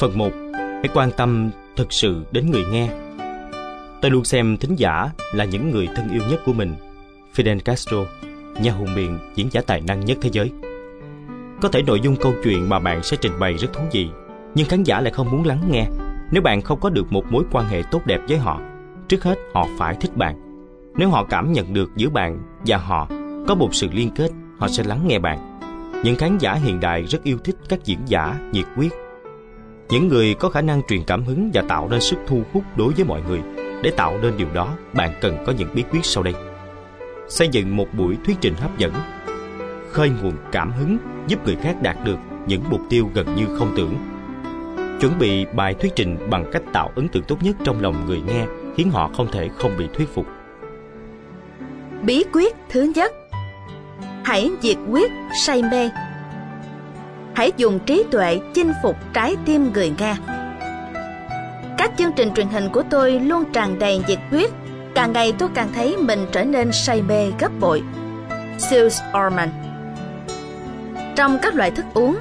Phần 1. Hãy quan tâm thực sự đến người nghe. Tôi luôn xem thính giả là những người thân yêu nhất của mình. Fidel Castro, nhà hùng biện, diễn giả tài năng nhất thế giới. Có thể nội dung câu chuyện mà bạn sẽ trình bày rất thú vị, nhưng khán giả lại không muốn lắng nghe nếu bạn không có được một mối quan hệ tốt đẹp với họ. Trước hết, họ phải thích bạn. Nếu họ cảm nhận được giữa bạn và họ có một sự liên kết, họ sẽ lắng nghe bạn. Những khán giả hiện đại rất yêu thích các diễn giả nhiệt huyết. Những người có khả năng truyền cảm hứng và tạo nên sức thu hút đối với mọi người. Để tạo nên điều đó, bạn cần có những bí quyết sau đây. Xây dựng một buổi thuyết trình hấp dẫn, khơi nguồn cảm hứng giúp người khác đạt được những mục tiêu gần như không tưởng. Chuẩn bị bài thuyết trình bằng cách tạo ấn tượng tốt nhất trong lòng người nghe khiến họ không thể không bị thuyết phục. Bí quyết thứ nhất Hãy diệt quyết say mê Hãy dùng trí tuệ chinh phục trái tim người nghe. Các chương trình truyền hình của tôi luôn tràn đầy nhiệt huyết. Càng ngày tôi càng thấy mình trở nên say mê, gấp bội. Sales Orman. Trong các loại thức uống,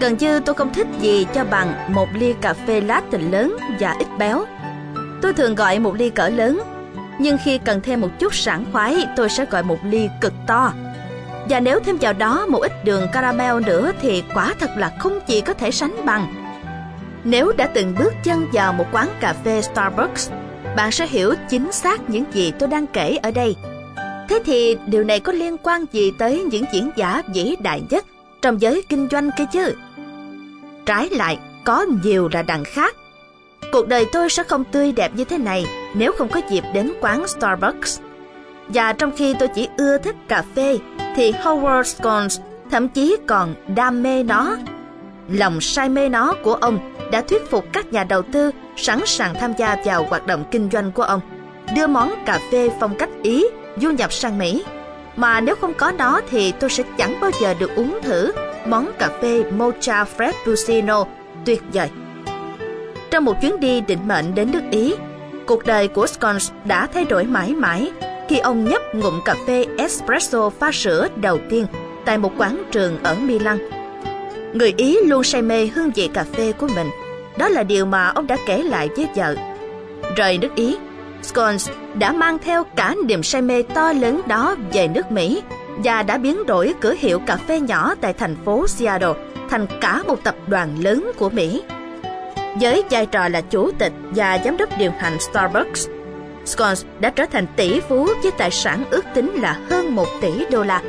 Gần như tôi không thích gì cho bằng một ly cà phê latte lớn và ít béo. Tôi thường gọi một ly cỡ lớn, nhưng khi cần thêm một chút sảng khoái, tôi sẽ gọi một ly cực to và nếu thêm vào đó một ít đường caramel nữa thì quả thật là không chỉ có thể sánh bằng. Nếu đã từng bước chân vào một quán cà phê starbucks, bạn sẽ hiểu chính xác những gì tôi đang kể ở đây. Thế thì điều này có liên quan gì tới những diễn giả vĩ đại nhất trong giới kinh doanh kia chứ? Trái lại, có nhiều là đằng khác. Cuộc đời tôi sẽ không tươi đẹp như thế này nếu không có dịp đến quán Starbucks. Và trong khi tôi chỉ ưa thích cà phê, thì Howard Scones thậm chí còn đam mê nó. Lòng say mê nó của ông đã thuyết phục các nhà đầu tư sẵn sàng tham gia vào hoạt động kinh doanh của ông, đưa món cà phê phong cách Ý du nhập sang Mỹ. Mà nếu không có nó thì tôi sẽ chẳng bao giờ được uống thử món cà phê Mocha Frappuccino tuyệt vời. Trong một chuyến đi định mệnh đến nước Ý, cuộc đời của Scones đã thay đổi mãi mãi khi ông nhấp ngụm cà phê espresso pha sữa đầu tiên tại một quán trường ở Milan. Người Ý luôn say mê hương vị cà phê của mình. Đó là điều mà ông đã kể lại với vợ. Rời nước Ý, Scones đã mang theo cả niềm say mê to lớn đó về nước Mỹ và đã biến đổi cửa hiệu cà phê nhỏ tại thành phố Seattle thành cả một tập đoàn lớn của Mỹ. Với vai trò là chủ tịch và giám đốc điều hành Starbucks, Scones đã trở thành tỷ phú với tài sản ước tính là hơn 1 tỷ đô la.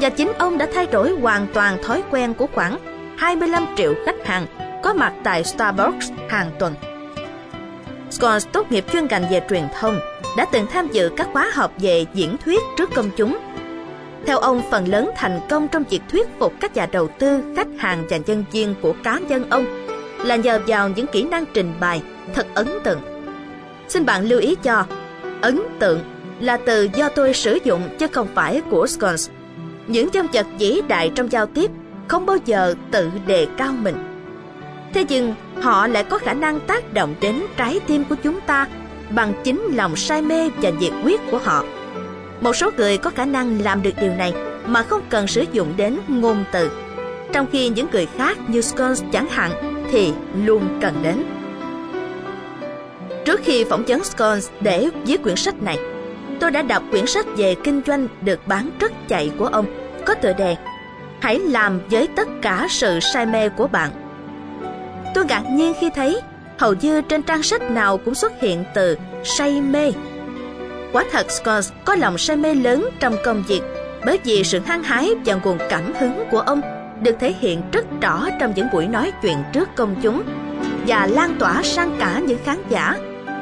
Và chính ông đã thay đổi hoàn toàn thói quen của khoảng 25 triệu khách hàng có mặt tại Starbucks hàng tuần. Scones tốt nghiệp chuyên ngành về truyền thông, đã từng tham dự các khóa học về diễn thuyết trước công chúng. Theo ông, phần lớn thành công trong việc thuyết phục các nhà đầu tư, khách hàng và nhân viên của cá nhân ông là nhờ vào những kỹ năng trình bày thật ấn tượng. Xin bạn lưu ý cho, ấn tượng là từ do tôi sử dụng chứ không phải của Scones. Những trong chật vĩ đại trong giao tiếp không bao giờ tự đề cao mình. Thế nhưng họ lại có khả năng tác động đến trái tim của chúng ta bằng chính lòng say mê và nhiệt huyết của họ. Một số người có khả năng làm được điều này mà không cần sử dụng đến ngôn từ. Trong khi những người khác như Scones chẳng hạn thì luôn cần đến. Trước khi phỏng vấn Scones để viết quyển sách này, tôi đã đọc quyển sách về kinh doanh được bán rất chạy của ông, có tựa đề Hãy làm với tất cả sự say mê của bạn. Tôi ngạc nhiên khi thấy hầu như trên trang sách nào cũng xuất hiện từ say mê. Quả thật Scones có lòng say mê lớn trong công việc bởi vì sự hăng hái và nguồn cảm hứng của ông được thể hiện rất rõ trong những buổi nói chuyện trước công chúng và lan tỏa sang cả những khán giả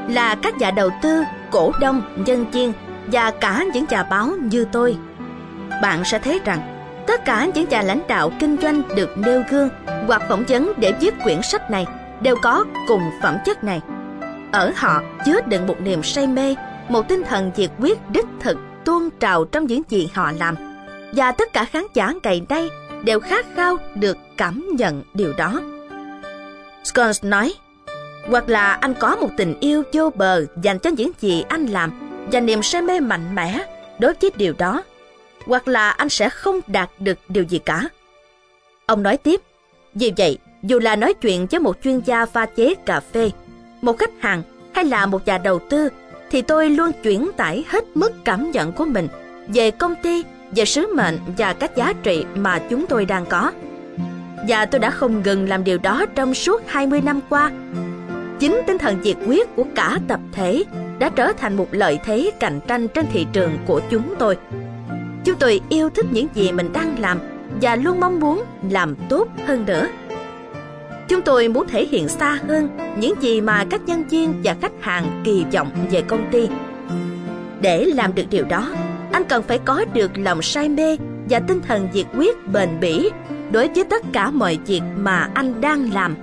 là các nhà đầu tư, cổ đông, nhân viên và cả những nhà báo như tôi. Bạn sẽ thấy rằng tất cả những nhà lãnh đạo kinh doanh được nêu gương hoặc phỏng vấn để viết quyển sách này đều có cùng phẩm chất này. Ở họ chứa đựng một niềm say mê, một tinh thần nhiệt quyết đích thực tuôn trào trong những gì họ làm. Và tất cả khán giả ngày nay đều khát khao được cảm nhận điều đó. Scones nói, hoặc là anh có một tình yêu vô bờ dành cho những gì anh làm và niềm say mê mạnh mẽ đối với điều đó, hoặc là anh sẽ không đạt được điều gì cả. Ông nói tiếp, vì vậy Dù là nói chuyện với một chuyên gia pha chế cà phê, một khách hàng hay là một nhà đầu tư, thì tôi luôn chuyển tải hết mức cảm nhận của mình về công ty, về sứ mệnh và các giá trị mà chúng tôi đang có. Và tôi đã không ngừng làm điều đó trong suốt 20 năm qua. Chính tinh thần diệt quyết của cả tập thể đã trở thành một lợi thế cạnh tranh trên thị trường của chúng tôi. Chúng tôi yêu thích những gì mình đang làm và luôn mong muốn làm tốt hơn nữa. Chúng tôi muốn thể hiện xa hơn những gì mà các nhân viên và khách hàng kỳ vọng về công ty. Để làm được điều đó, anh cần phải có được lòng say mê và tinh thần diệt quyết bền bỉ đối với tất cả mọi việc mà anh đang làm.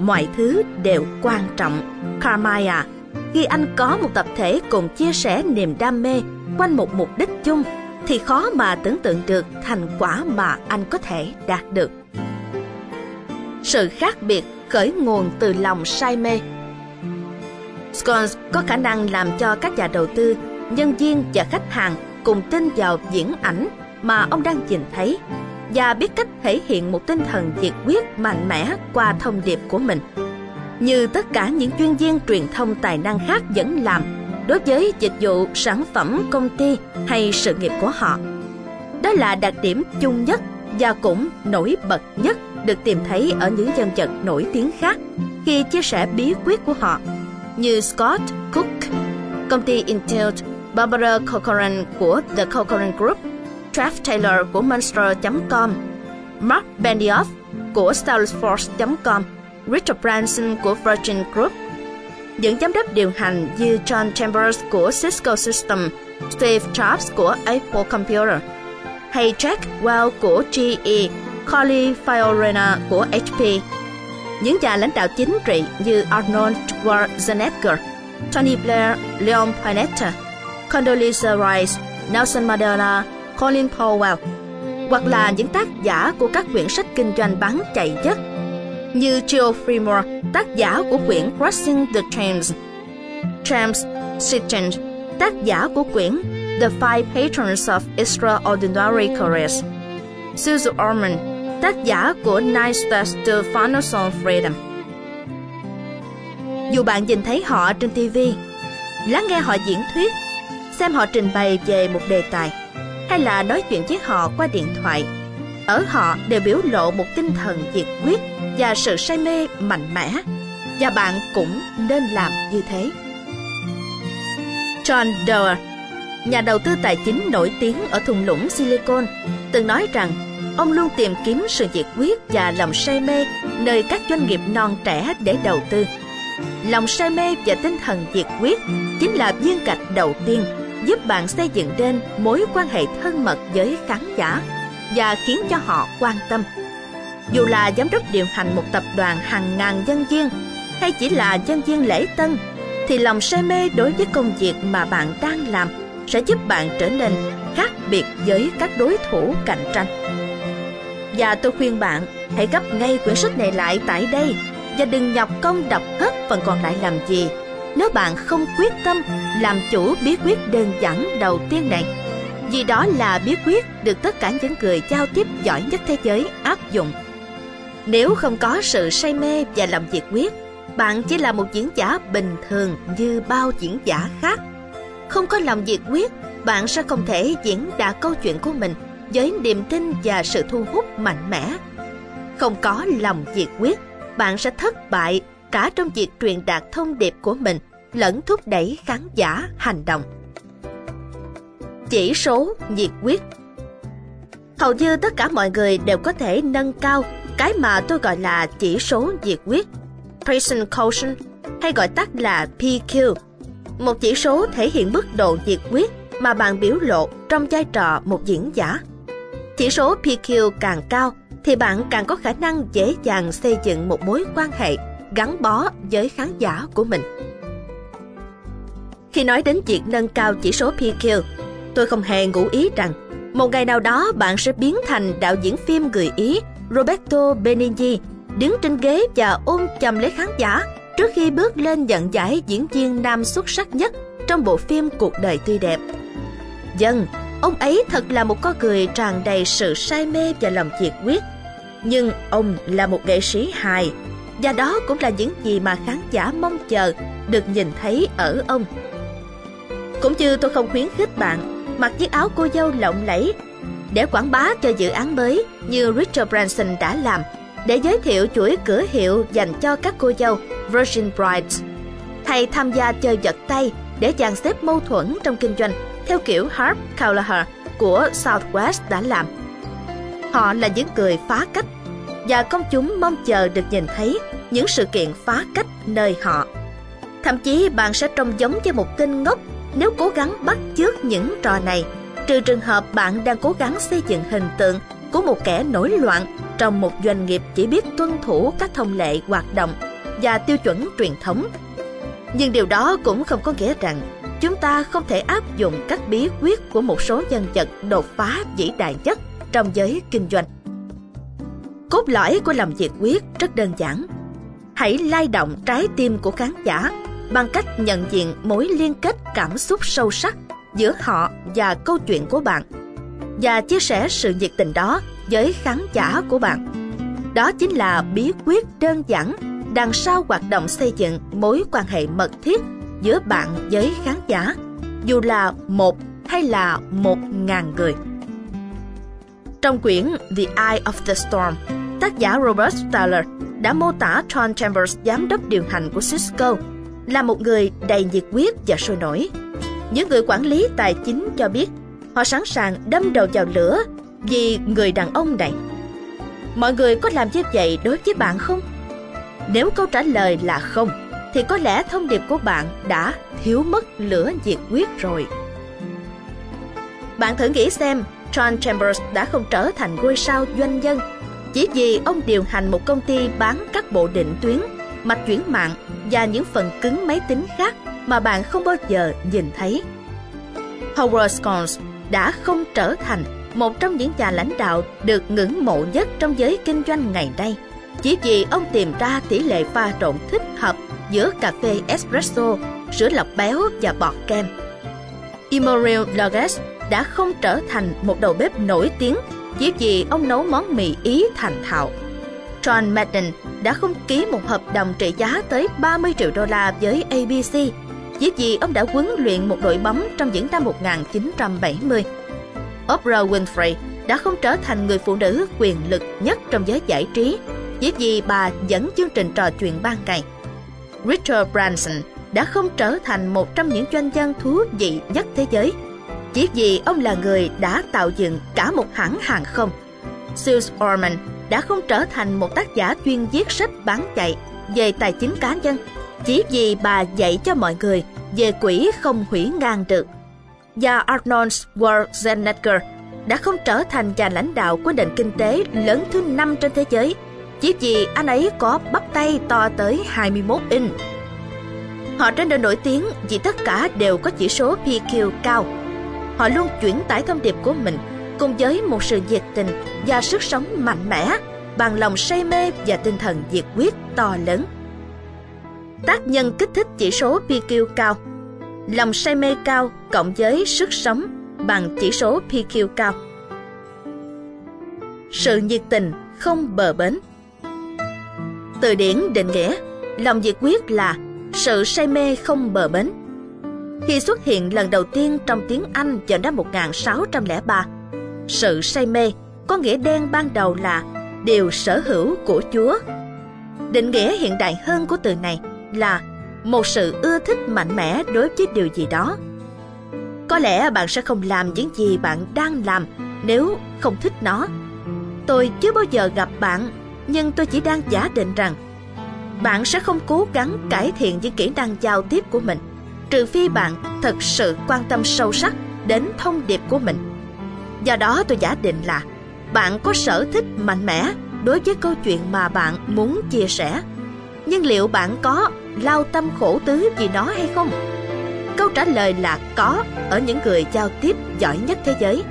Mọi thứ đều quan trọng. Carmaya, khi anh có một tập thể cùng chia sẻ niềm đam mê quanh một mục đích chung, thì khó mà tưởng tượng được thành quả mà anh có thể đạt được. Sự khác biệt khởi nguồn từ lòng say mê. Scones có khả năng làm cho các nhà đầu tư, nhân viên và khách hàng cùng tin vào diễn ảnh mà ông đang nhìn thấy và biết cách thể hiện một tinh thần nhiệt quyết mạnh mẽ qua thông điệp của mình. Như tất cả những chuyên viên truyền thông tài năng khác vẫn làm đối với dịch vụ, sản phẩm, công ty hay sự nghiệp của họ. Đó là đặc điểm chung nhất và cũng nổi bật nhất được tìm thấy ở những nhân vật nổi tiếng khác khi chia sẻ bí quyết của họ như Scott Cook, công ty Intel, Barbara Corcoran của The Corcoran Group, Trav Taylor của Monster.com, Mark Benioff của Salesforce.com, Richard Branson của Virgin Group, những giám đốc điều hành như John Chambers của Cisco Systems, Steve Jobs của Apple Computer, hay Jack Welch của GE, Colly Fiorina của HP. Những nhà lãnh đạo chính trị như Arnold Schwarzenegger, Tony Blair, Leon Panetta, Condoleezza Rice, Nelson Mandela, Colin Powell, hoặc là những tác giả của các quyển sách kinh doanh bán chạy nhất như Joe Fremore, tác giả của quyển Crossing the Thames, James Sitchin, tác giả của quyển The Five Patrons of Extraordinary Careers, Susan Orman, tác giả của Nine Steps to Financial Freedom. Dù bạn nhìn thấy họ trên TV, lắng nghe họ diễn thuyết, xem họ trình bày về một đề tài, hay là nói chuyện với họ qua điện thoại, ở họ đều biểu lộ một tinh thần nhiệt quyết và sự say mê mạnh mẽ và bạn cũng nên làm như thế. John Doerr, nhà đầu tư tài chính nổi tiếng ở thung lũng Silicon, từng nói rằng ông luôn tìm kiếm sự nhiệt quyết và lòng say mê nơi các doanh nghiệp non trẻ để đầu tư. Lòng say mê và tinh thần nhiệt quyết chính là viên gạch đầu tiên giúp bạn xây dựng nên mối quan hệ thân mật với khán giả và khiến cho họ quan tâm dù là giám đốc điều hành một tập đoàn hàng ngàn nhân viên hay chỉ là nhân viên lễ tân, thì lòng say mê đối với công việc mà bạn đang làm sẽ giúp bạn trở nên khác biệt với các đối thủ cạnh tranh. Và tôi khuyên bạn, hãy gấp ngay quyển sách này lại tại đây và đừng nhọc công đọc hết phần còn lại làm gì nếu bạn không quyết tâm làm chủ bí quyết đơn giản đầu tiên này. Vì đó là bí quyết được tất cả những người giao tiếp giỏi nhất thế giới áp dụng nếu không có sự say mê và lòng nhiệt quyết, bạn chỉ là một diễn giả bình thường như bao diễn giả khác. Không có lòng nhiệt quyết, bạn sẽ không thể diễn đạt câu chuyện của mình với niềm tin và sự thu hút mạnh mẽ. Không có lòng nhiệt quyết, bạn sẽ thất bại cả trong việc truyền đạt thông điệp của mình lẫn thúc đẩy khán giả hành động. Chỉ số nhiệt quyết Hầu như tất cả mọi người đều có thể nâng cao cái mà tôi gọi là chỉ số nhiệt quyết, Prison Quotient, hay gọi tắt là PQ. Một chỉ số thể hiện mức độ nhiệt quyết mà bạn biểu lộ trong vai trò một diễn giả. Chỉ số PQ càng cao thì bạn càng có khả năng dễ dàng xây dựng một mối quan hệ gắn bó với khán giả của mình. Khi nói đến việc nâng cao chỉ số PQ, tôi không hề ngụ ý rằng một ngày nào đó bạn sẽ biến thành đạo diễn phim người Ý Roberto Benigni đứng trên ghế và ôm chầm lấy khán giả trước khi bước lên nhận giải diễn viên nam xuất sắc nhất trong bộ phim Cuộc đời tươi đẹp. Dân, ông ấy thật là một con người tràn đầy sự say mê và lòng nhiệt quyết. Nhưng ông là một nghệ sĩ hài, và đó cũng là những gì mà khán giả mong chờ được nhìn thấy ở ông. Cũng như tôi không khuyến khích bạn mặc chiếc áo cô dâu lộng lẫy để quảng bá cho dự án mới như Richard Branson đã làm, để giới thiệu chuỗi cửa hiệu dành cho các cô dâu Virgin Brides. Thầy tham gia chơi giật tay để dàn xếp mâu thuẫn trong kinh doanh theo kiểu Harp Callagher của Southwest đã làm. Họ là những người phá cách và công chúng mong chờ được nhìn thấy những sự kiện phá cách nơi họ. Thậm chí bạn sẽ trông giống như một tên ngốc nếu cố gắng bắt chước những trò này, trừ trường hợp bạn đang cố gắng xây dựng hình tượng của một kẻ nổi loạn trong một doanh nghiệp chỉ biết tuân thủ các thông lệ hoạt động và tiêu chuẩn truyền thống. Nhưng điều đó cũng không có nghĩa rằng chúng ta không thể áp dụng các bí quyết của một số nhân vật đột phá vĩ đại nhất trong giới kinh doanh. Cốt lõi của làm việc quyết rất đơn giản. Hãy lay động trái tim của khán giả bằng cách nhận diện mối liên kết cảm xúc sâu sắc giữa họ và câu chuyện của bạn và chia sẻ sự nhiệt tình đó với khán giả của bạn. Đó chính là bí quyết đơn giản đằng sau hoạt động xây dựng mối quan hệ mật thiết giữa bạn với khán giả, dù là một hay là một ngàn người. Trong quyển The Eye of the Storm, tác giả Robert Staller đã mô tả John Chambers, giám đốc điều hành của Cisco, là một người đầy nhiệt huyết và sôi nổi. Những người quản lý tài chính cho biết họ sẵn sàng đâm đầu vào lửa vì người đàn ông này. Mọi người có làm như vậy đối với bạn không? Nếu câu trả lời là không, thì có lẽ thông điệp của bạn đã thiếu mất lửa nhiệt huyết rồi. Bạn thử nghĩ xem, John Chambers đã không trở thành ngôi sao doanh nhân chỉ vì ông điều hành một công ty bán các bộ định tuyến, mạch chuyển mạng và những phần cứng máy tính khác mà bạn không bao giờ nhìn thấy. Howard Schultz đã không trở thành một trong những nhà lãnh đạo được ngưỡng mộ nhất trong giới kinh doanh ngày nay chỉ vì ông tìm ra tỷ lệ pha trộn thích hợp giữa cà phê espresso, sữa lọc béo và bọt kem. Immanuel Loges đã không trở thành một đầu bếp nổi tiếng chỉ vì ông nấu món mì Ý thành thạo. John Madden đã không ký một hợp đồng trị giá tới 30 triệu đô la với ABC chỉ vì ông đã huấn luyện một đội bóng trong những năm 1970. Oprah Winfrey đã không trở thành người phụ nữ quyền lực nhất trong giới giải trí chỉ vì bà dẫn chương trình trò chuyện ban ngày. Richard Branson đã không trở thành một trong những doanh nhân thú vị nhất thế giới chỉ vì ông là người đã tạo dựng cả một hãng hàng không. Sales Orman đã không trở thành một tác giả chuyên viết sách bán chạy về tài chính cá nhân chỉ vì bà dạy cho mọi người về quỹ không hủy ngang được. Và Arnold Schwarzenegger đã không trở thành nhà lãnh đạo của nền kinh tế lớn thứ năm trên thế giới, chỉ vì anh ấy có bắp tay to tới 21 inch. Họ trở nên nổi tiếng vì tất cả đều có chỉ số PQ cao. Họ luôn chuyển tải thông điệp của mình cùng với một sự nhiệt tình và sức sống mạnh mẽ bằng lòng say mê và tinh thần nhiệt quyết to lớn. Tác nhân kích thích chỉ số PQ cao Lòng say mê cao cộng với sức sống bằng chỉ số PQ cao. Sự nhiệt tình không bờ bến từ điển định nghĩa, lòng nhiệt quyết là sự say mê không bờ bến. Khi xuất hiện lần đầu tiên trong tiếng Anh vào năm 1603, sự say mê, có nghĩa đen ban đầu là điều sở hữu của Chúa. Định nghĩa hiện đại hơn của từ này là một sự ưa thích mạnh mẽ đối với điều gì đó. Có lẽ bạn sẽ không làm những gì bạn đang làm nếu không thích nó. Tôi chưa bao giờ gặp bạn, nhưng tôi chỉ đang giả định rằng bạn sẽ không cố gắng cải thiện những kỹ năng giao tiếp của mình, trừ phi bạn thật sự quan tâm sâu sắc đến thông điệp của mình do đó tôi giả định là bạn có sở thích mạnh mẽ đối với câu chuyện mà bạn muốn chia sẻ. Nhưng liệu bạn có lao tâm khổ tứ vì nó hay không? Câu trả lời là có ở những người giao tiếp giỏi nhất thế giới.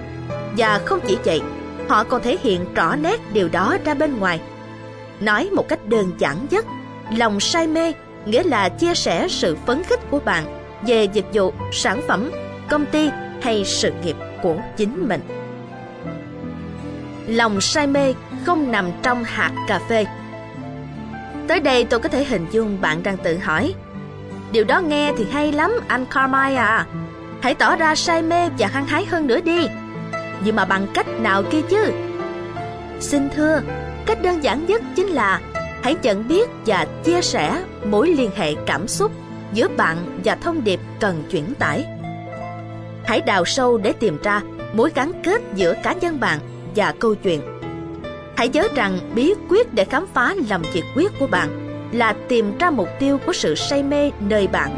Và không chỉ vậy họ còn thể hiện rõ nét điều đó ra bên ngoài. Nói một cách đơn giản nhất, lòng say mê nghĩa là chia sẻ sự phấn khích của bạn về dịch vụ, sản phẩm, công ty hay sự nghiệp của chính mình. Lòng say mê không nằm trong hạt cà phê. Tới đây tôi có thể hình dung bạn đang tự hỏi. Điều đó nghe thì hay lắm, anh Carmine à. Hãy tỏ ra say mê và hăng hái hơn nữa đi. Nhưng mà bằng cách nào kia chứ? Xin thưa, cách đơn giản nhất chính là hãy nhận biết và chia sẻ mối liên hệ cảm xúc giữa bạn và thông điệp cần chuyển tải. Hãy đào sâu để tìm ra mối gắn kết giữa cá nhân bạn và câu chuyện. Hãy nhớ rằng bí quyết để khám phá lòng nhiệt quyết của bạn là tìm ra mục tiêu của sự say mê nơi bạn.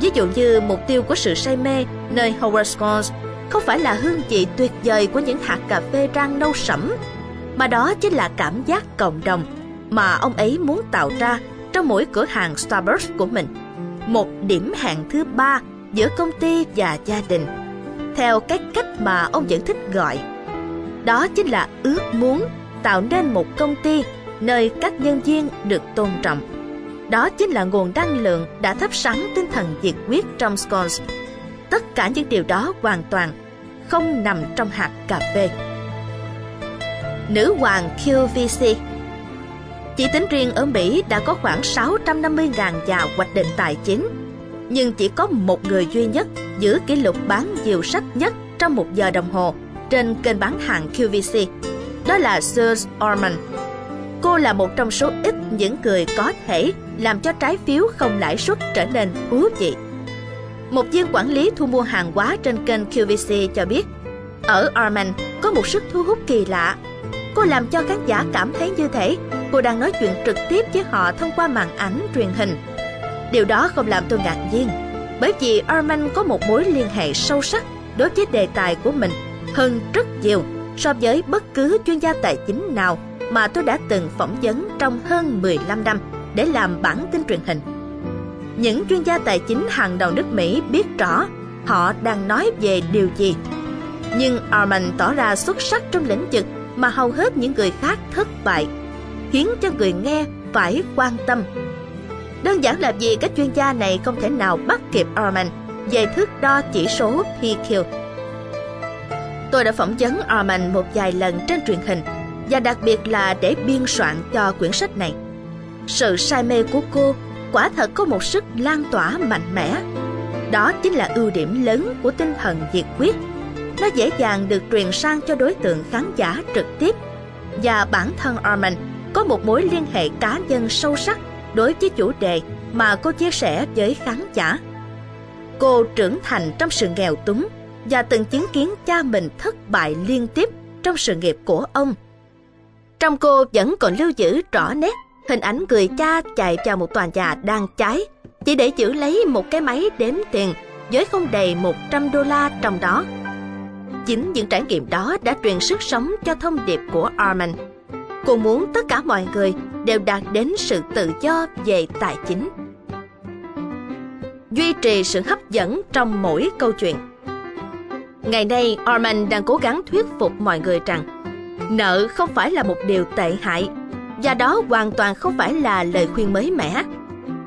Ví dụ như mục tiêu của sự say mê nơi Howard Schultz không phải là hương vị tuyệt vời của những hạt cà phê rang nâu sẫm, mà đó chính là cảm giác cộng đồng mà ông ấy muốn tạo ra trong mỗi cửa hàng Starbucks của mình. Một điểm hẹn thứ ba giữa công ty và gia đình, theo cái cách mà ông vẫn thích gọi. Đó chính là ước muốn tạo nên một công ty nơi các nhân viên được tôn trọng. Đó chính là nguồn năng lượng đã thắp sáng tinh thần nhiệt huyết trong Scones. Tất cả những điều đó hoàn toàn không nằm trong hạt cà phê. Nữ hoàng QVC Chỉ tính riêng ở Mỹ đã có khoảng 650.000 nhà hoạch định tài chính, nhưng chỉ có một người duy nhất giữ kỷ lục bán nhiều sách nhất trong một giờ đồng hồ trên kênh bán hàng QVC. Đó là Sir Orman. Cô là một trong số ít những người có thể làm cho trái phiếu không lãi suất trở nên thú vị. Một viên quản lý thu mua hàng hóa trên kênh QVC cho biết, ở Orman có một sức thu hút kỳ lạ. Cô làm cho khán giả cảm thấy như thể cô đang nói chuyện trực tiếp với họ thông qua màn ảnh truyền hình. Điều đó không làm tôi ngạc nhiên, bởi vì Orman có một mối liên hệ sâu sắc đối với đề tài của mình hơn rất nhiều so với bất cứ chuyên gia tài chính nào mà tôi đã từng phỏng vấn trong hơn 15 năm để làm bản tin truyền hình. Những chuyên gia tài chính hàng đầu nước Mỹ biết rõ họ đang nói về điều gì. Nhưng Armand tỏ ra xuất sắc trong lĩnh vực mà hầu hết những người khác thất bại, khiến cho người nghe phải quan tâm. Đơn giản là vì các chuyên gia này không thể nào bắt kịp Armand về thước đo chỉ số PQ. Tôi đã phỏng vấn Arman một vài lần trên truyền hình, và đặc biệt là để biên soạn cho quyển sách này. Sự say mê của cô quả thật có một sức lan tỏa mạnh mẽ. Đó chính là ưu điểm lớn của tinh thần nhiệt quyết. Nó dễ dàng được truyền sang cho đối tượng khán giả trực tiếp và bản thân Arman có một mối liên hệ cá nhân sâu sắc đối với chủ đề mà cô chia sẻ với khán giả. Cô trưởng thành trong sự nghèo túng và từng chứng kiến cha mình thất bại liên tiếp trong sự nghiệp của ông. Trong cô vẫn còn lưu giữ rõ nét hình ảnh người cha chạy vào một tòa nhà đang cháy, chỉ để giữ lấy một cái máy đếm tiền với không đầy 100 đô la trong đó. Chính những trải nghiệm đó đã truyền sức sống cho thông điệp của Armand. Cô muốn tất cả mọi người đều đạt đến sự tự do về tài chính. Duy trì sự hấp dẫn trong mỗi câu chuyện Ngày nay, Armand đang cố gắng thuyết phục mọi người rằng nợ không phải là một điều tệ hại và đó hoàn toàn không phải là lời khuyên mới mẻ.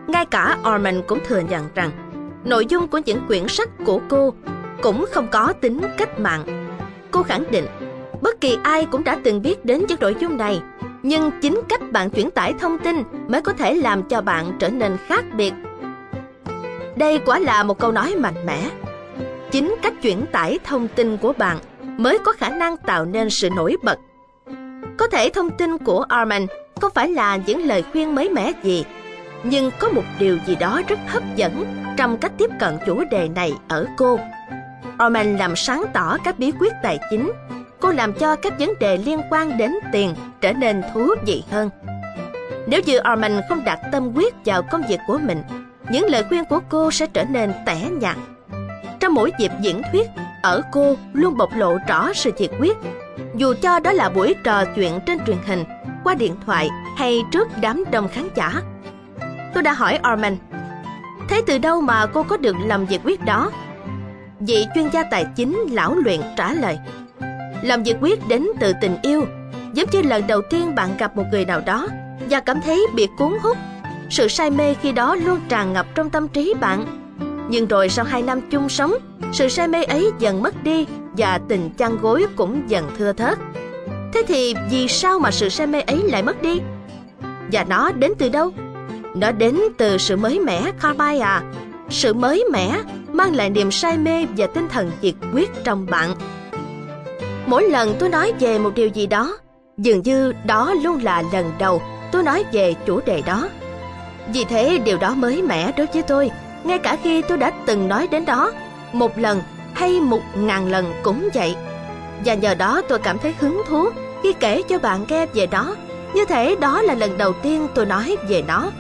Ngay cả Orman cũng thừa nhận rằng nội dung của những quyển sách của cô cũng không có tính cách mạng. Cô khẳng định bất kỳ ai cũng đã từng biết đến những nội dung này, nhưng chính cách bạn chuyển tải thông tin mới có thể làm cho bạn trở nên khác biệt. Đây quả là một câu nói mạnh mẽ. Chính cách chuyển tải thông tin của bạn mới có khả năng tạo nên sự nổi bật có thể thông tin của Armand không phải là những lời khuyên mới mẻ gì, nhưng có một điều gì đó rất hấp dẫn trong cách tiếp cận chủ đề này ở cô. Armand làm sáng tỏ các bí quyết tài chính. Cô làm cho các vấn đề liên quan đến tiền trở nên thú vị hơn. Nếu như Armand không đặt tâm huyết vào công việc của mình, những lời khuyên của cô sẽ trở nên tẻ nhạt. Trong mỗi dịp diễn thuyết, ở cô luôn bộc lộ rõ sự nhiệt huyết dù cho đó là buổi trò chuyện trên truyền hình, qua điện thoại hay trước đám đông khán giả. Tôi đã hỏi Arman, thế từ đâu mà cô có được lòng nhiệt quyết đó? Vị chuyên gia tài chính lão luyện trả lời, lòng nhiệt quyết đến từ tình yêu, giống như lần đầu tiên bạn gặp một người nào đó và cảm thấy bị cuốn hút. Sự say mê khi đó luôn tràn ngập trong tâm trí bạn. Nhưng rồi sau hai năm chung sống, sự say mê ấy dần mất đi và tình chăn gối cũng dần thưa thớt. Thế thì vì sao mà sự say mê ấy lại mất đi? Và nó đến từ đâu? Nó đến từ sự mới mẻ Carby à. Sự mới mẻ mang lại niềm say mê và tinh thần nhiệt quyết trong bạn. Mỗi lần tôi nói về một điều gì đó, dường như đó luôn là lần đầu tôi nói về chủ đề đó. Vì thế điều đó mới mẻ đối với tôi, ngay cả khi tôi đã từng nói đến đó, một lần hay một ngàn lần cũng vậy. Và nhờ đó tôi cảm thấy hứng thú khi kể cho bạn nghe về đó, như thể đó là lần đầu tiên tôi nói về nó.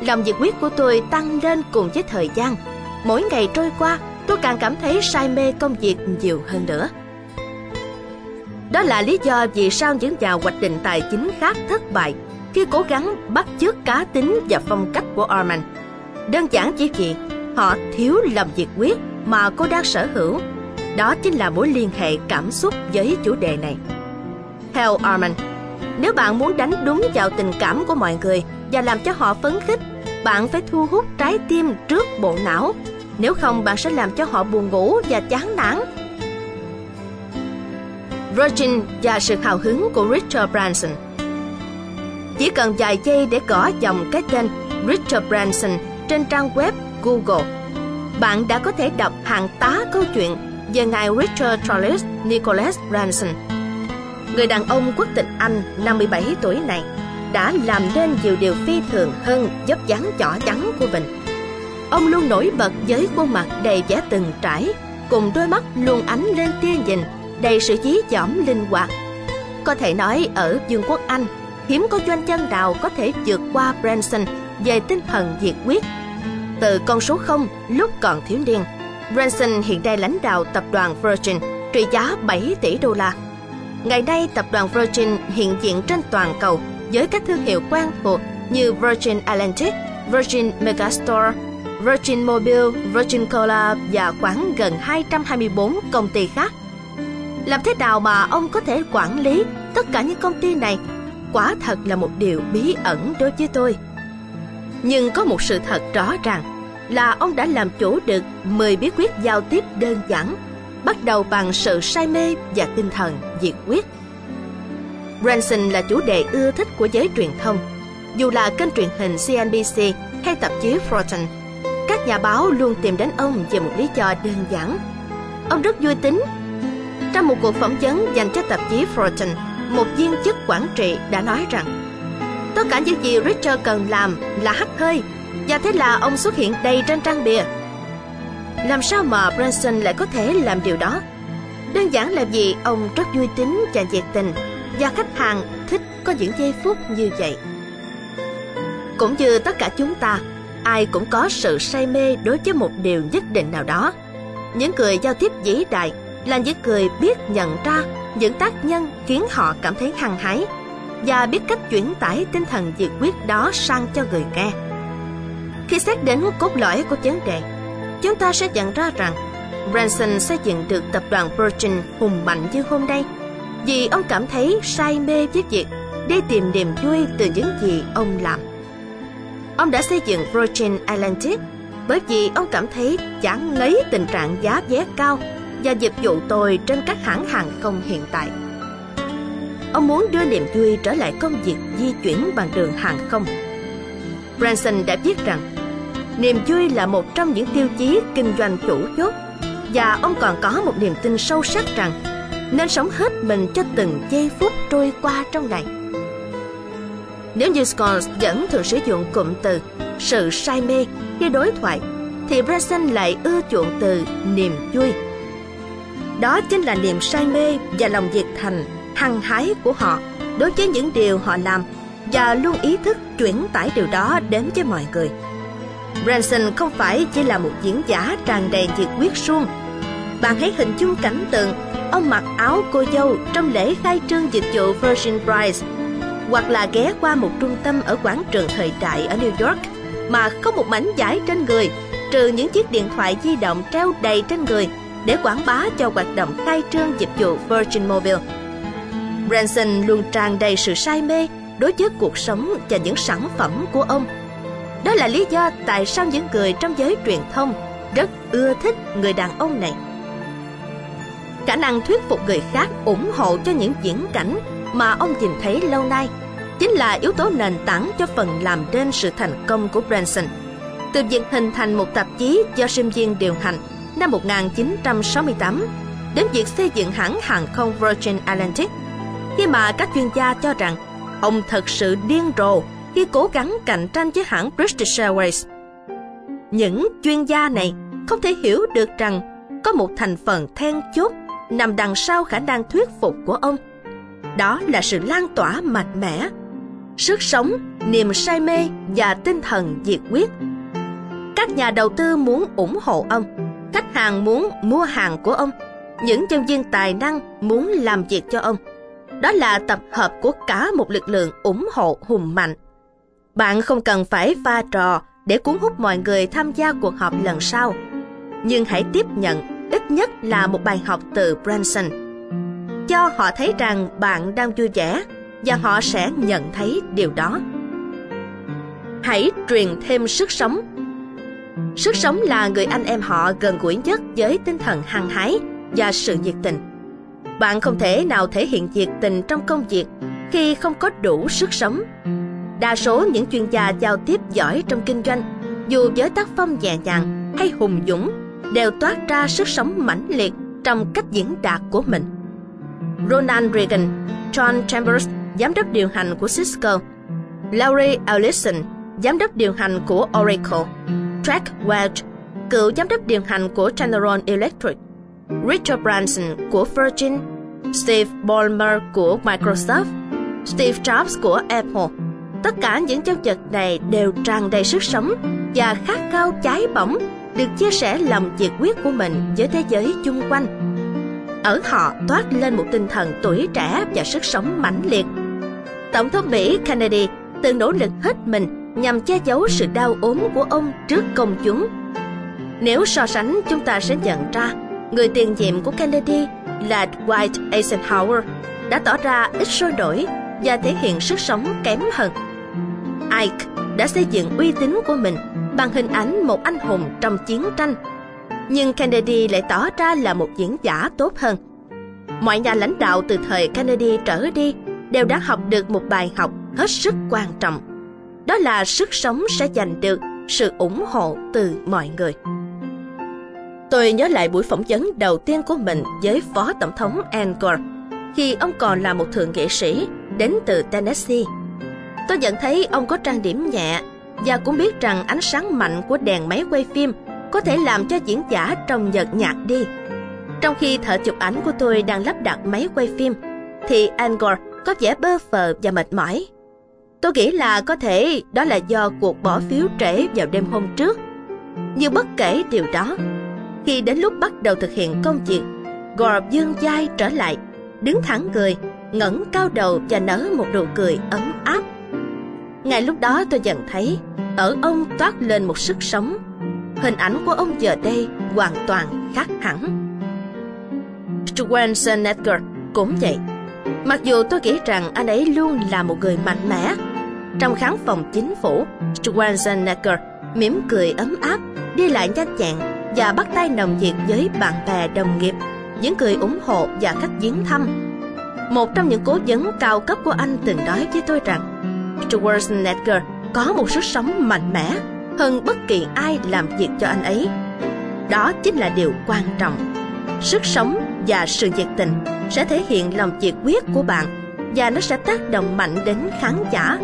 Lòng nhiệt huyết của tôi tăng lên cùng với thời gian. Mỗi ngày trôi qua, tôi càng cảm thấy say mê công việc nhiều hơn nữa. Đó là lý do vì sao những nhà hoạch định tài chính khác thất bại khi cố gắng bắt chước cá tính và phong cách của Armand. Đơn giản chỉ vì họ thiếu lòng nhiệt quyết mà cô đang sở hữu. Đó chính là mối liên hệ cảm xúc với chủ đề này. Theo Armand, nếu bạn muốn đánh đúng vào tình cảm của mọi người và làm cho họ phấn khích, bạn phải thu hút trái tim trước bộ não. Nếu không, bạn sẽ làm cho họ buồn ngủ và chán nản. Virgin và sự hào hứng của Richard Branson Chỉ cần vài giây để gõ dòng cái tên Richard Branson trên trang web Google, bạn đã có thể đọc hàng tá câu chuyện về ngài Richard Charles Nicholas Branson. Người đàn ông quốc tịch Anh 57 tuổi này đã làm nên nhiều điều phi thường hơn dấp dáng chỏ trắng của mình. Ông luôn nổi bật với khuôn mặt đầy vẻ từng trải, cùng đôi mắt luôn ánh lên tia nhìn, đầy sự dí dỏm linh hoạt. Có thể nói ở Vương quốc Anh, hiếm có doanh nhân nào có thể vượt qua Branson về tinh thần diệt quyết. Từ con số 0 lúc còn thiếu niên, Branson hiện nay lãnh đạo tập đoàn Virgin trị giá 7 tỷ đô la. Ngày nay, tập đoàn Virgin hiện diện trên toàn cầu với các thương hiệu quen thuộc như Virgin Atlantic, Virgin Megastore, Virgin Mobile, Virgin Cola và khoảng gần 224 công ty khác. Làm thế nào mà ông có thể quản lý tất cả những công ty này? Quả thật là một điều bí ẩn đối với tôi. Nhưng có một sự thật rõ ràng là ông đã làm chủ được 10 bí quyết giao tiếp đơn giản, bắt đầu bằng sự say mê và tinh thần diệt quyết. Branson là chủ đề ưa thích của giới truyền thông. Dù là kênh truyền hình CNBC hay tạp chí Fortune, các nhà báo luôn tìm đến ông về một lý do đơn giản. Ông rất vui tính. Trong một cuộc phỏng vấn dành cho tạp chí Fortune, một viên chức quản trị đã nói rằng tất cả những gì Richard cần làm là hắt hơi và thế là ông xuất hiện đầy trên trang bìa. Làm sao mà Branson lại có thể làm điều đó? Đơn giản là vì ông rất vui tính và nhiệt tình và khách hàng thích có những giây phút như vậy. Cũng như tất cả chúng ta, ai cũng có sự say mê đối với một điều nhất định nào đó. Những người giao tiếp vĩ đại là những người biết nhận ra những tác nhân khiến họ cảm thấy hăng hái và biết cách chuyển tải tinh thần nhiệt quyết đó sang cho người nghe. Khi xét đến cốt lõi của vấn đề, chúng ta sẽ nhận ra rằng Branson xây dựng được tập đoàn Virgin hùng mạnh như hôm nay vì ông cảm thấy say mê với việc đi tìm niềm vui từ những gì ông làm. Ông đã xây dựng Virgin Atlantic bởi vì ông cảm thấy chán ngấy tình trạng giá vé cao và dịch vụ tồi trên các hãng hàng không hiện tại. Ông muốn đưa niềm vui trở lại công việc di chuyển bằng đường hàng không. Branson đã viết rằng niềm vui là một trong những tiêu chí kinh doanh chủ chốt và ông còn có một niềm tin sâu sắc rằng nên sống hết mình cho từng giây phút trôi qua trong ngày. Nếu như Scott vẫn thường sử dụng cụm từ sự say mê khi đối thoại, thì Branson lại ưa chuộng từ niềm vui. Đó chính là niềm say mê và lòng nhiệt thành, hăng hái của họ đối với những điều họ làm và luôn ý thức chuyển tải điều đó đến với mọi người. Branson không phải chỉ là một diễn giả tràn đầy nhiệt huyết suông. Bạn hãy hình dung cảnh tượng, ông mặc áo cô dâu trong lễ khai trương dịch vụ Virgin Price hoặc là ghé qua một trung tâm ở quảng trường thời đại ở New York mà không một mảnh vải trên người, trừ những chiếc điện thoại di động treo đầy trên người để quảng bá cho hoạt động khai trương dịch vụ Virgin Mobile. Branson luôn tràn đầy sự say mê đối với cuộc sống và những sản phẩm của ông. Đó là lý do tại sao những người trong giới truyền thông rất ưa thích người đàn ông này khả năng thuyết phục người khác ủng hộ cho những diễn cảnh mà ông nhìn thấy lâu nay chính là yếu tố nền tảng cho phần làm nên sự thành công của Branson. Từ việc hình thành một tạp chí do sinh viên điều hành năm 1968 đến việc xây dựng hãng hàng không Virgin Atlantic, khi mà các chuyên gia cho rằng ông thật sự điên rồ khi cố gắng cạnh tranh với hãng British Airways. Những chuyên gia này không thể hiểu được rằng có một thành phần then chốt nằm đằng sau khả năng thuyết phục của ông. Đó là sự lan tỏa mạnh mẽ, sức sống, niềm say mê và tinh thần diệt quyết. Các nhà đầu tư muốn ủng hộ ông, khách hàng muốn mua hàng của ông, những nhân viên tài năng muốn làm việc cho ông. Đó là tập hợp của cả một lực lượng ủng hộ hùng mạnh. Bạn không cần phải pha trò để cuốn hút mọi người tham gia cuộc họp lần sau. Nhưng hãy tiếp nhận, ít nhất là một bài học từ Branson. Cho họ thấy rằng bạn đang vui vẻ và họ sẽ nhận thấy điều đó. Hãy truyền thêm sức sống. Sức sống là người anh em họ gần gũi nhất với tinh thần hăng hái và sự nhiệt tình. Bạn không thể nào thể hiện nhiệt tình trong công việc khi không có đủ sức sống. Đa số những chuyên gia giao tiếp giỏi trong kinh doanh, dù với tác phong nhẹ nhàng hay hùng dũng, đều toát ra sức sống mãnh liệt trong cách diễn đạt của mình. Ronald Reagan, John Chambers, giám đốc điều hành của Cisco, Larry Ellison, giám đốc điều hành của Oracle, Jack Welch, cựu giám đốc điều hành của General Electric, Richard Branson của Virgin, Steve Ballmer của Microsoft, Steve Jobs của Apple. Tất cả những nhân vật này đều tràn đầy sức sống và khát khao cháy bỏng được chia sẻ lòng nhiệt quyết của mình với thế giới chung quanh. Ở họ toát lên một tinh thần tuổi trẻ và sức sống mãnh liệt. Tổng thống Mỹ Kennedy từng nỗ lực hết mình nhằm che giấu sự đau ốm của ông trước công chúng. Nếu so sánh, chúng ta sẽ nhận ra người tiền nhiệm của Kennedy là Dwight Eisenhower đã tỏ ra ít sôi nổi và thể hiện sức sống kém hơn. Ike đã xây dựng uy tín của mình bằng hình ảnh một anh hùng trong chiến tranh. Nhưng Kennedy lại tỏ ra là một diễn giả tốt hơn. Mọi nhà lãnh đạo từ thời Kennedy trở đi đều đã học được một bài học hết sức quan trọng. Đó là sức sống sẽ giành được sự ủng hộ từ mọi người. Tôi nhớ lại buổi phỏng vấn đầu tiên của mình với Phó Tổng thống Al Gore khi ông còn là một thượng nghị sĩ đến từ Tennessee. Tôi nhận thấy ông có trang điểm nhẹ và cũng biết rằng ánh sáng mạnh của đèn máy quay phim có thể làm cho diễn giả trông nhợt nhạt đi. Trong khi thợ chụp ảnh của tôi đang lắp đặt máy quay phim, thì Angor có vẻ bơ phờ và mệt mỏi. Tôi nghĩ là có thể đó là do cuộc bỏ phiếu trễ vào đêm hôm trước. Nhưng bất kể điều đó, khi đến lúc bắt đầu thực hiện công việc, Gorb dương dai trở lại, đứng thẳng người, ngẩng cao đầu và nở một nụ cười ấm áp. Ngay lúc đó tôi nhận thấy ở ông toát lên một sức sống. Hình ảnh của ông giờ đây hoàn toàn khác hẳn. Swanson Edgar cũng vậy. Mặc dù tôi nghĩ rằng anh ấy luôn là một người mạnh mẽ. Trong khán phòng chính phủ, Swanson Edgar mỉm cười ấm áp, đi lại nhanh nhẹn và bắt tay nồng nhiệt với bạn bè đồng nghiệp, những người ủng hộ và khách viếng thăm. Một trong những cố vấn cao cấp của anh từng nói với tôi rằng Stuart Edgar có một sức sống mạnh mẽ hơn bất kỳ ai làm việc cho anh ấy. Đó chính là điều quan trọng. Sức sống và sự nhiệt tình sẽ thể hiện lòng nhiệt quyết của bạn và nó sẽ tác động mạnh đến khán giả.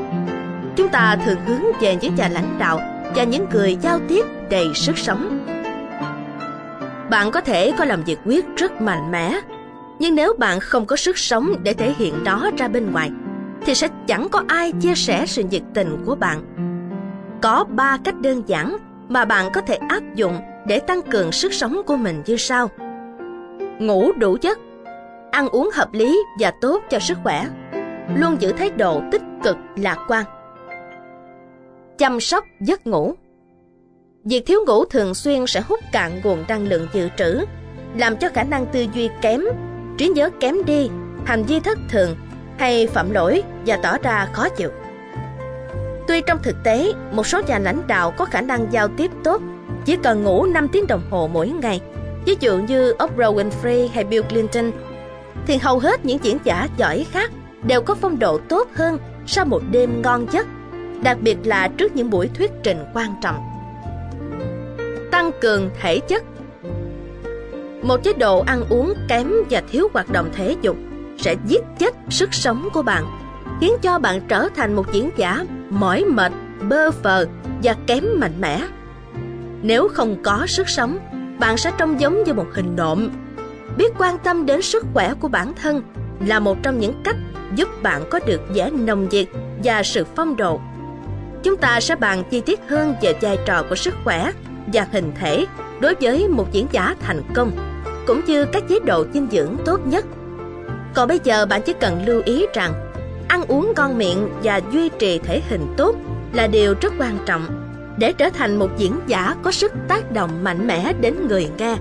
Chúng ta thường hướng về những nhà lãnh đạo và những người giao tiếp đầy sức sống. Bạn có thể có lòng nhiệt quyết rất mạnh mẽ, nhưng nếu bạn không có sức sống để thể hiện đó ra bên ngoài, thì sẽ chẳng có ai chia sẻ sự nhiệt tình của bạn. Có ba cách đơn giản mà bạn có thể áp dụng để tăng cường sức sống của mình như sau. Ngủ đủ giấc, ăn uống hợp lý và tốt cho sức khỏe, luôn giữ thái độ tích cực lạc quan. Chăm sóc giấc ngủ Việc thiếu ngủ thường xuyên sẽ hút cạn nguồn năng lượng dự trữ, làm cho khả năng tư duy kém, trí nhớ kém đi, hành vi thất thường hay phạm lỗi và tỏ ra khó chịu. Tuy trong thực tế, một số nhà lãnh đạo có khả năng giao tiếp tốt, chỉ cần ngủ 5 tiếng đồng hồ mỗi ngày, ví dụ như Oprah Winfrey hay Bill Clinton, thì hầu hết những diễn giả giỏi khác đều có phong độ tốt hơn sau một đêm ngon giấc, đặc biệt là trước những buổi thuyết trình quan trọng. Tăng cường thể chất Một chế độ ăn uống kém và thiếu hoạt động thể dục sẽ giết chết sức sống của bạn, khiến cho bạn trở thành một diễn giả mỏi mệt, bơ phờ và kém mạnh mẽ. Nếu không có sức sống, bạn sẽ trông giống như một hình nộm. Biết quan tâm đến sức khỏe của bản thân là một trong những cách giúp bạn có được vẻ nồng nhiệt và sự phong độ. Chúng ta sẽ bàn chi tiết hơn về vai trò của sức khỏe và hình thể đối với một diễn giả thành công, cũng như các chế độ dinh dưỡng tốt nhất. Còn bây giờ bạn chỉ cần lưu ý rằng ăn uống ngon miệng và duy trì thể hình tốt là điều rất quan trọng để trở thành một diễn giả có sức tác động mạnh mẽ đến người nghe.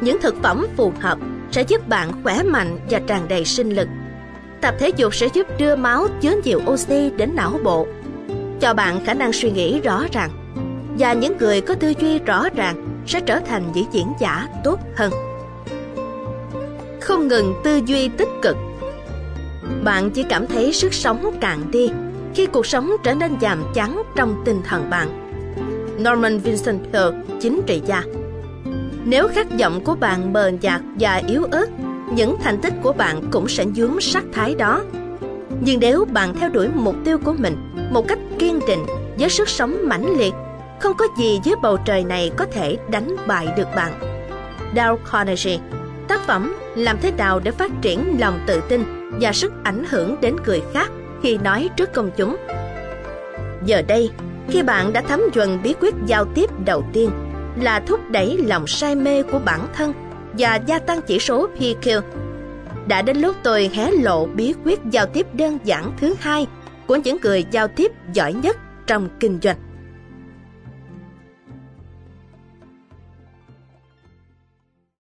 Những thực phẩm phù hợp sẽ giúp bạn khỏe mạnh và tràn đầy sinh lực. Tập thể dục sẽ giúp đưa máu chứa nhiều oxy đến não bộ, cho bạn khả năng suy nghĩ rõ ràng. Và những người có tư duy rõ ràng sẽ trở thành những diễn giả tốt hơn. Không ngừng tư duy tích cực Bạn chỉ cảm thấy sức sống cạn đi khi cuộc sống trở nên giảm chán trong tinh thần bạn. Norman Vincent Peale, chính trị gia Nếu khát vọng của bạn mờ nhạt và yếu ớt, những thành tích của bạn cũng sẽ dướng sắc thái đó. Nhưng nếu bạn theo đuổi mục tiêu của mình một cách kiên định với sức sống mãnh liệt, không có gì dưới bầu trời này có thể đánh bại được bạn. Dale Carnegie Tác phẩm Làm thế nào để phát triển lòng tự tin và sức ảnh hưởng đến người khác khi nói trước công chúng. Giờ đây, khi bạn đã thấm nhuần bí quyết giao tiếp đầu tiên là thúc đẩy lòng say mê của bản thân và gia tăng chỉ số PQ, đã đến lúc tôi hé lộ bí quyết giao tiếp đơn giản thứ hai của những người giao tiếp giỏi nhất trong kinh doanh.